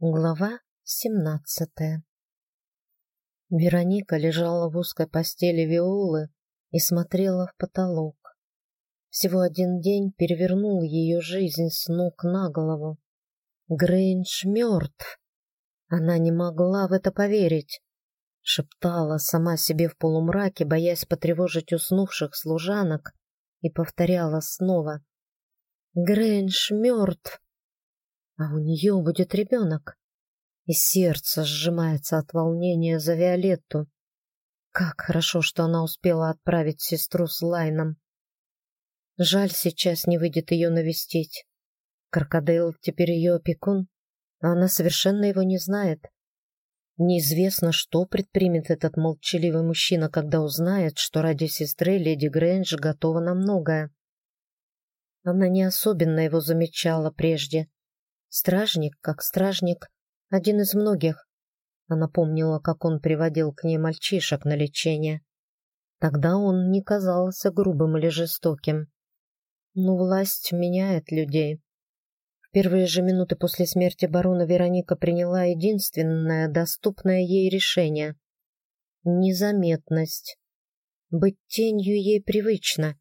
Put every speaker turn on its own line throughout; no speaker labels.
Глава семнадцатая Вероника лежала в узкой постели Виолы и смотрела в потолок. Всего один день перевернул ее жизнь с ног на голову. Грейндж мертв. Она не могла в это поверить. Шептала сама себе в полумраке, боясь потревожить уснувших служанок, и повторяла снова. «Грейндж мертв!» А у нее будет ребенок. И сердце сжимается от волнения за Виолетту. Как хорошо, что она успела отправить сестру с Лайном. Жаль, сейчас не выйдет ее навестить. Крокодил теперь ее опекун, а она совершенно его не знает. Неизвестно, что предпримет этот молчаливый мужчина, когда узнает, что ради сестры леди Грэндж готова на многое. Она не особенно его замечала прежде, Стражник, как стражник, один из многих. Она помнила, как он приводил к ней мальчишек на лечение. Тогда он не казался грубым или жестоким. Но власть меняет людей. В первые же минуты после смерти барона Вероника приняла единственное доступное ей решение — незаметность. Быть тенью ей привычно,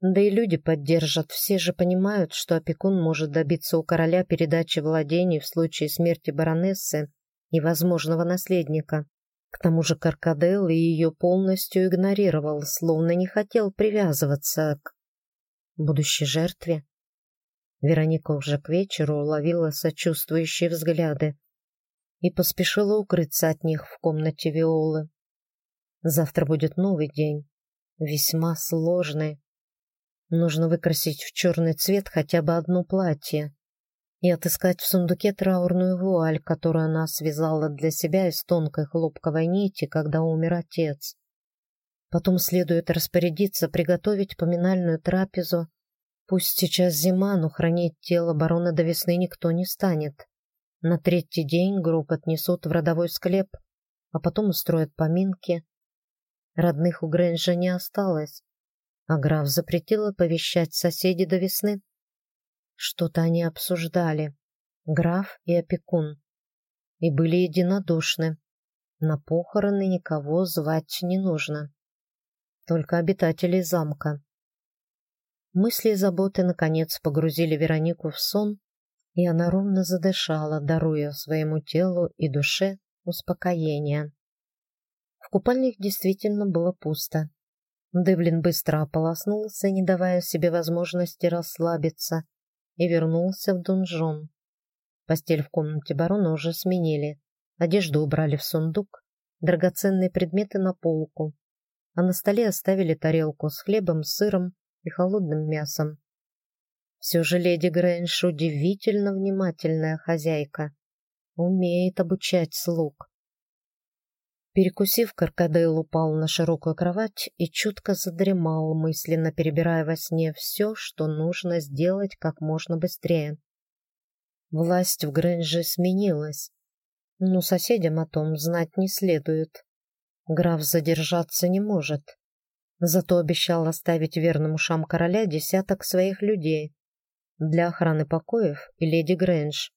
да и люди поддержат, все же понимают, что опекун может добиться у короля передачи владений в случае смерти баронессы и возможного наследника. К тому же Каркадел и ее полностью игнорировал, словно не хотел привязываться к будущей жертве. Вероника уже к вечеру уловила сочувствующие взгляды и поспешила укрыться от них в комнате Виолы. Завтра будет новый день, весьма сложный. Нужно выкрасить в черный цвет хотя бы одно платье и отыскать в сундуке траурную вуаль, которую она связала для себя из тонкой хлопковой нити, когда умер отец. Потом следует распорядиться приготовить поминальную трапезу. Пусть сейчас зима, но хранить тело барона до весны никто не станет. На третий день гроб отнесут в родовой склеп, а потом устроят поминки. Родных у Грэнджа не осталось, а граф запретил оповещать соседей до весны. Что-то они обсуждали, граф и опекун, и были единодушны. На похороны никого звать не нужно, только обитателей замка. Мысли и заботы, наконец, погрузили Веронику в сон, и она ровно задышала, даруя своему телу и душе успокоение. В купальник действительно было пусто. Девлин быстро ополоснулся, не давая себе возможности расслабиться, и вернулся в дунжон. Постель в комнате барона уже сменили. Одежду убрали в сундук, драгоценные предметы на полку, а на столе оставили тарелку с хлебом, сыром и холодным мясом. Все же леди Грэндж удивительно внимательная хозяйка, умеет обучать слуг. Перекусив, Каркадейл упал на широкую кровать и чутко задремал, мысленно перебирая во сне все, что нужно сделать как можно быстрее. Власть в Грэнже сменилась, но соседям о том знать не следует. Граф задержаться не может, зато обещал оставить верным ушам короля десяток своих людей. Для охраны покоев и леди Грэндж,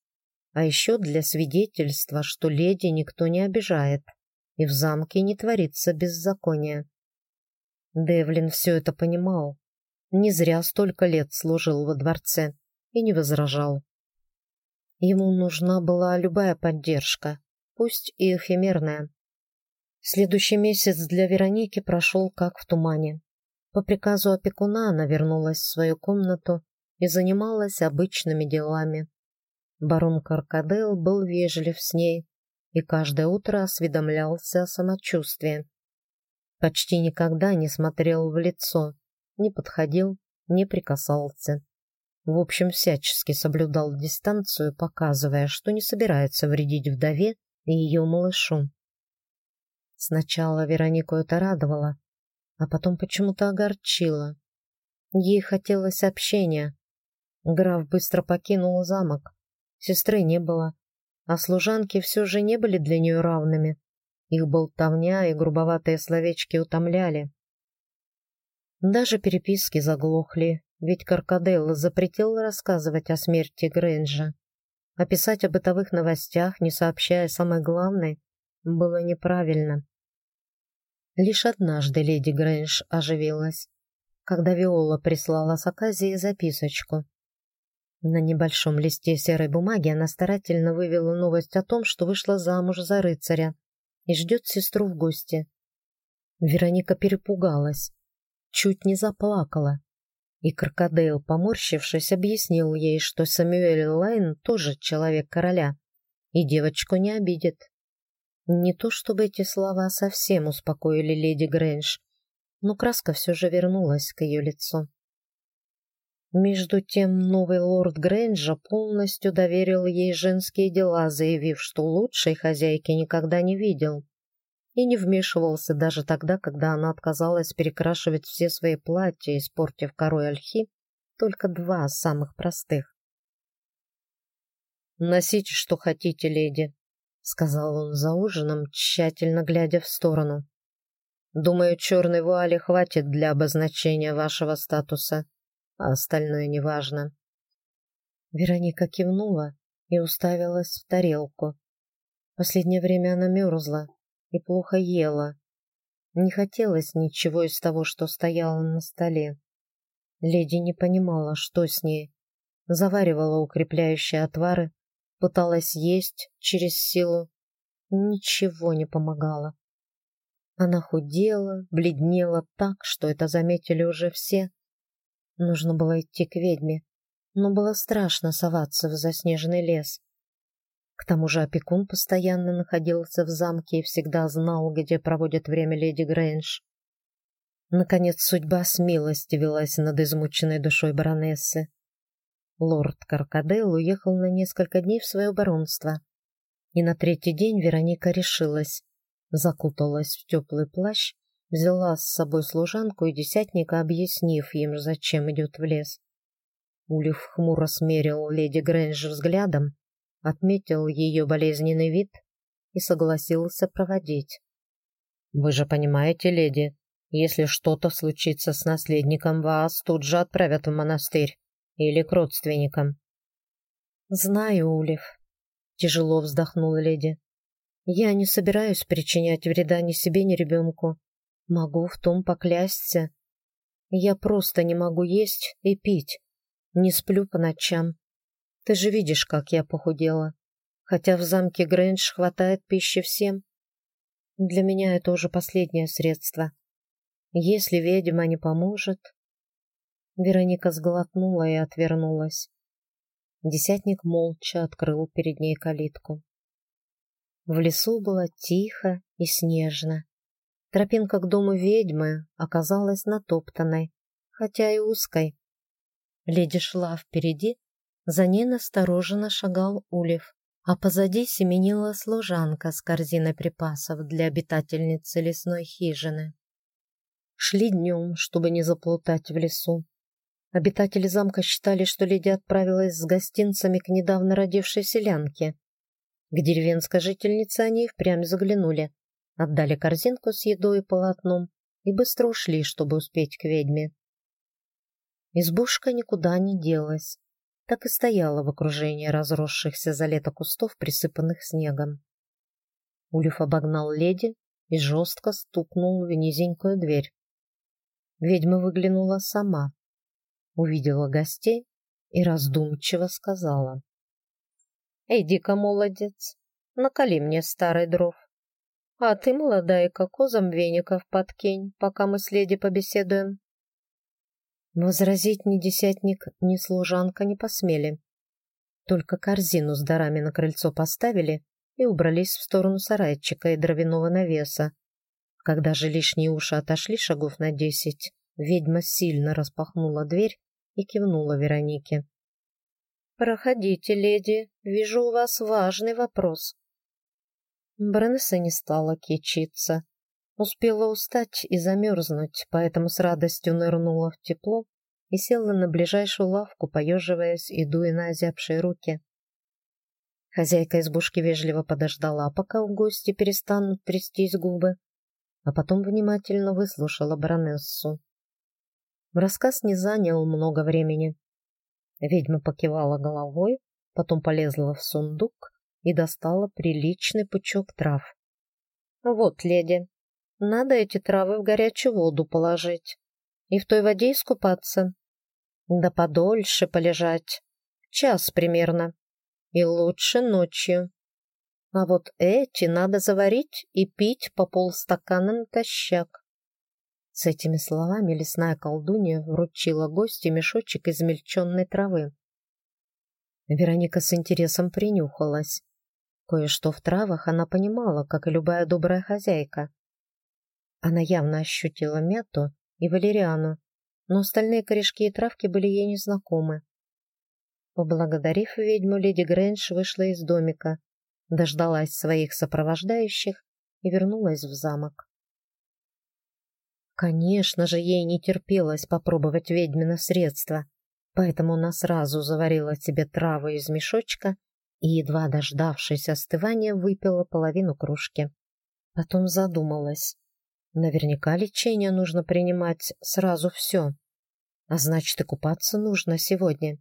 а еще для свидетельства, что леди никто не обижает и в замке не творится беззакония. Девлин все это понимал. Не зря столько лет служил во дворце и не возражал. Ему нужна была любая поддержка, пусть и эфемерная. Следующий месяц для Вероники прошел как в тумане. По приказу опекуна она вернулась в свою комнату и занималась обычными делами. Барон Каркадел был вежлив с ней, и каждое утро осведомлялся о самочувствии. Почти никогда не смотрел в лицо, не подходил, не прикасался. В общем, всячески соблюдал дистанцию, показывая, что не собирается вредить вдове и ее малышу. Сначала Веронику это радовало, а потом почему-то огорчило. Ей хотелось общения. Граф быстро покинул замок. Сестры не было, а служанки все же не были для нее равными. Их болтовня и грубоватые словечки утомляли. Даже переписки заглохли, ведь Каркадел запретил рассказывать о смерти Грэнджа. а писать о бытовых новостях, не сообщая самой главной, было неправильно. Лишь однажды леди Грэндж оживилась, когда Виола прислала с Аказии записочку. На небольшом листе серой бумаги она старательно вывела новость о том, что вышла замуж за рыцаря и ждет сестру в гости. Вероника перепугалась, чуть не заплакала. И крокодил, поморщившись, объяснил ей, что Самюэль Лайн тоже человек короля, и девочку не обидит. Не то чтобы эти слова совсем успокоили леди Грэндж, но краска все же вернулась к ее лицу. Между тем новый лорд Грэнджа полностью доверил ей женские дела, заявив, что лучшей хозяйки никогда не видел и не вмешивался даже тогда, когда она отказалась перекрашивать все свои платья, испортив корой ольхи только два самых простых. «Носите, что хотите, леди», — сказал он за ужином, тщательно глядя в сторону. «Думаю, черной вуали хватит для обозначения вашего статуса, а остальное неважно». Вероника кивнула и уставилась в тарелку. Последнее время она мерзла, и плохо ела. Не хотелось ничего из того, что стояло на столе. Леди не понимала, что с ней. Заваривала укрепляющие отвары, пыталась есть через силу. Ничего не помогало. Она худела, бледнела так, что это заметили уже все. Нужно было идти к ведьме, но было страшно соваться в заснеженный лес. К тому же опекун постоянно находился в замке и всегда знал, где проводит время леди Грэндж. Наконец судьба с милости велась над измученной душой баронессы. Лорд Каркадел уехал на несколько дней в свое баронство. И на третий день Вероника решилась. Закуталась в теплый плащ, взяла с собой служанку и десятника, объяснив им, зачем идет в лес. Улив хмуро смерил леди Грэндж взглядом, отметил ее болезненный вид и согласился проводить. «Вы же понимаете, леди, если что-то случится с наследником, вас тут же отправят в монастырь или к родственникам». «Знаю, Улев», — тяжело вздохнула леди. «Я не собираюсь причинять вреда ни себе, ни ребенку. Могу в том поклясться. Я просто не могу есть и пить, не сплю по ночам. Ты же видишь, как я похудела. Хотя в замке Грэндж хватает пищи всем. Для меня это уже последнее средство. Если ведьма не поможет... Вероника сглотнула и отвернулась. Десятник молча открыл перед ней калитку. В лесу было тихо и снежно. Тропинка к дому ведьмы оказалась натоптанной, хотя и узкой. Леди шла впереди, за ней настороженно шагал Улев, а позади семенила служанка с корзиной припасов для обитательницы лесной хижины. Шли днем, чтобы не заплутать в лесу. Обитатели замка считали, что леди отправилась с гостинцами к недавно родившейся лянке. К деревенской жительнице они впрямь заглянули, отдали корзинку с едой и полотном и быстро ушли, чтобы успеть к ведьме. Избушка никуда не делась так и стояла в окружении разросшихся за лето кустов, присыпанных снегом. Улиф обогнал леди и жестко стукнул в низенькую дверь. Ведьма выглянула сама, увидела гостей и раздумчиво сказала. «Иди-ка, молодец, накали мне старый дров. А ты, молодая, козам веников подкинь, пока мы с леди побеседуем». Возразить ни десятник, ни служанка не посмели. Только корзину с дарами на крыльцо поставили и убрались в сторону сарайчика и дровяного навеса. Когда же лишние уши отошли шагов на десять, ведьма сильно распахнула дверь и кивнула Веронике. «Проходите, леди, вижу у вас важный вопрос». Баронесса не стала кичиться. Успела устать и замерзнуть, поэтому с радостью нырнула в тепло и села на ближайшую лавку, поеживаясь и дуя на озябшие руки. Хозяйка избушки вежливо подождала, пока у гости перестанут трястись губы, а потом внимательно выслушала баронессу. Рассказ не занял много времени. Ведьма покивала головой потом полезла в сундук и достала приличный пучок трав. «Вот, леди, надо эти травы в горячую воду положить и в той воде искупаться. Да подольше полежать, час примерно, и лучше ночью. А вот эти надо заварить и пить по полстакана натощак. С этими словами лесная колдунья вручила гостю мешочек измельченной травы. Вероника с интересом принюхалась. Кое-что в травах она понимала, как и любая добрая хозяйка. Она явно ощутила мяту и валериану, но остальные корешки и травки были ей незнакомы. Поблагодарив ведьму, леди Грэндж вышла из домика, дождалась своих сопровождающих и вернулась в замок. Конечно же, ей не терпелось попробовать ведьмино средство, поэтому она сразу заварила себе травы из мешочка и, едва дождавшись остывания, выпила половину кружки. Потом задумалась. Наверняка лечение нужно принимать сразу все, а значит и купаться нужно сегодня.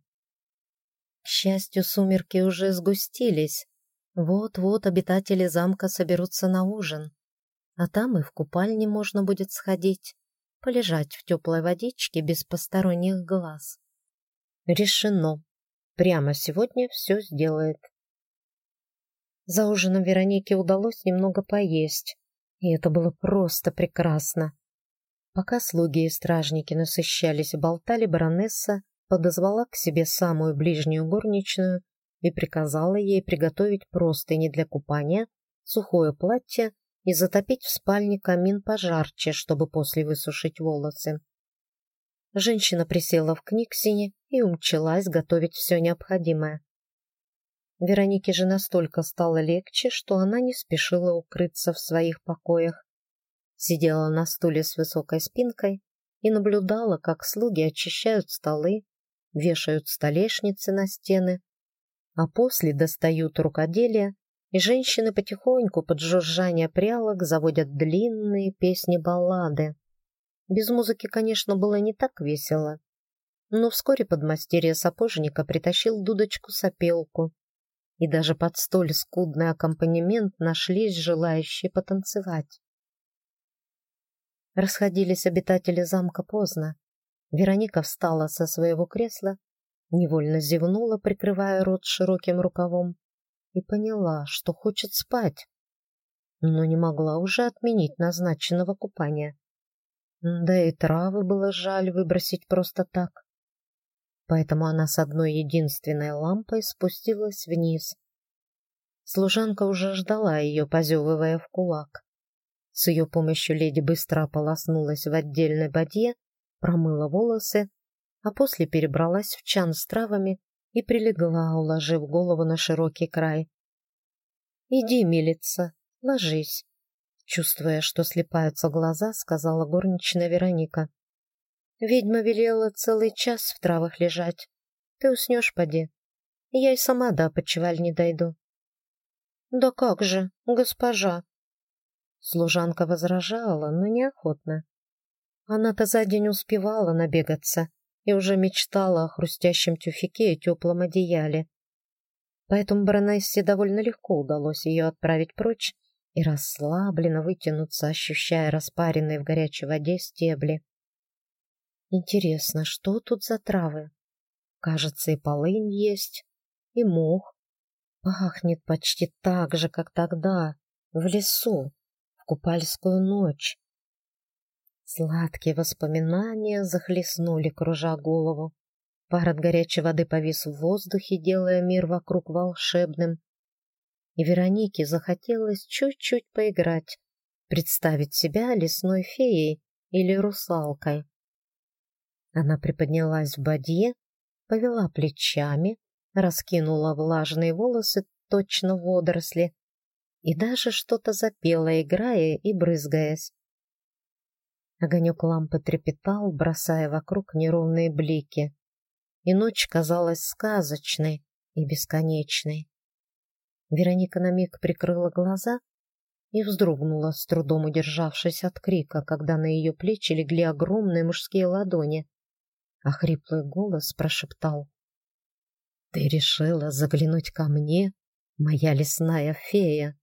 К счастью, сумерки уже сгустились. Вот-вот обитатели замка соберутся на ужин, а там и в купальне можно будет сходить, полежать в теплой водичке без посторонних глаз. Решено. Прямо сегодня все сделает. За ужином Веронике удалось немного поесть, и это было просто прекрасно. Пока слуги и стражники насыщались и болтали, баронесса подозвала к себе самую ближнюю горничную и приказала ей приготовить простыни для купания, сухое платье и затопить в спальне камин пожарче, чтобы после высушить волосы. Женщина присела в книгсине и умчалась готовить все необходимое. Веронике же настолько стало легче, что она не спешила укрыться в своих покоях. Сидела на стуле с высокой спинкой и наблюдала, как слуги очищают столы, вешают столешницы на стены, а после достают рукоделие, и женщины потихоньку под жужжание прялок заводят длинные песни-баллады. Без музыки, конечно, было не так весело, но вскоре подмастерье сапожника притащил дудочку-сопелку, и даже под столь скудный аккомпанемент нашлись желающие потанцевать. Расходились обитатели замка поздно. Вероника встала со своего кресла, невольно зевнула, прикрывая рот широким рукавом, и поняла, что хочет спать, но не могла уже отменить назначенного купания. Да и травы было жаль выбросить просто так поэтому она с одной единственной лампой спустилась вниз. Служанка уже ждала ее, позевывая в кулак. С ее помощью леди быстро ополоснулась в отдельной бадье, промыла волосы, а после перебралась в чан с травами и прилегла, уложив голову на широкий край. «Иди, милица, ложись», чувствуя, что слепаются глаза, сказала горничная Вероника. Ведьма велела целый час в травах лежать. Ты уснешь, поди. Я и сама до опочивальни дойду. Да как же, госпожа? Служанка возражала, но неохотно. Она-то за день успевала набегаться и уже мечтала о хрустящем тюфике и теплом одеяле. Поэтому баронессе довольно легко удалось ее отправить прочь и расслабленно вытянуться, ощущая распаренные в горячей воде стебли. Интересно, что тут за травы? Кажется, и полынь есть, и мох. Пахнет почти так же, как тогда, в лесу, в купальскую ночь. Сладкие воспоминания захлестнули, кружа голову. Пар от горячей воды повис в воздухе, делая мир вокруг волшебным. И Веронике захотелось чуть-чуть поиграть, представить себя лесной феей или русалкой. Она приподнялась в бадье, повела плечами, раскинула влажные волосы, точно водоросли, и даже что-то запела, играя и брызгаясь. Огонек лампы трепетал, бросая вокруг неровные блики, и ночь казалась сказочной и бесконечной. Вероника на миг прикрыла глаза и вздрогнула, с трудом удержавшись от крика, когда на ее плечи легли огромные мужские ладони а хриплый голос прошептал. «Ты решила заглянуть ко мне, моя лесная фея?»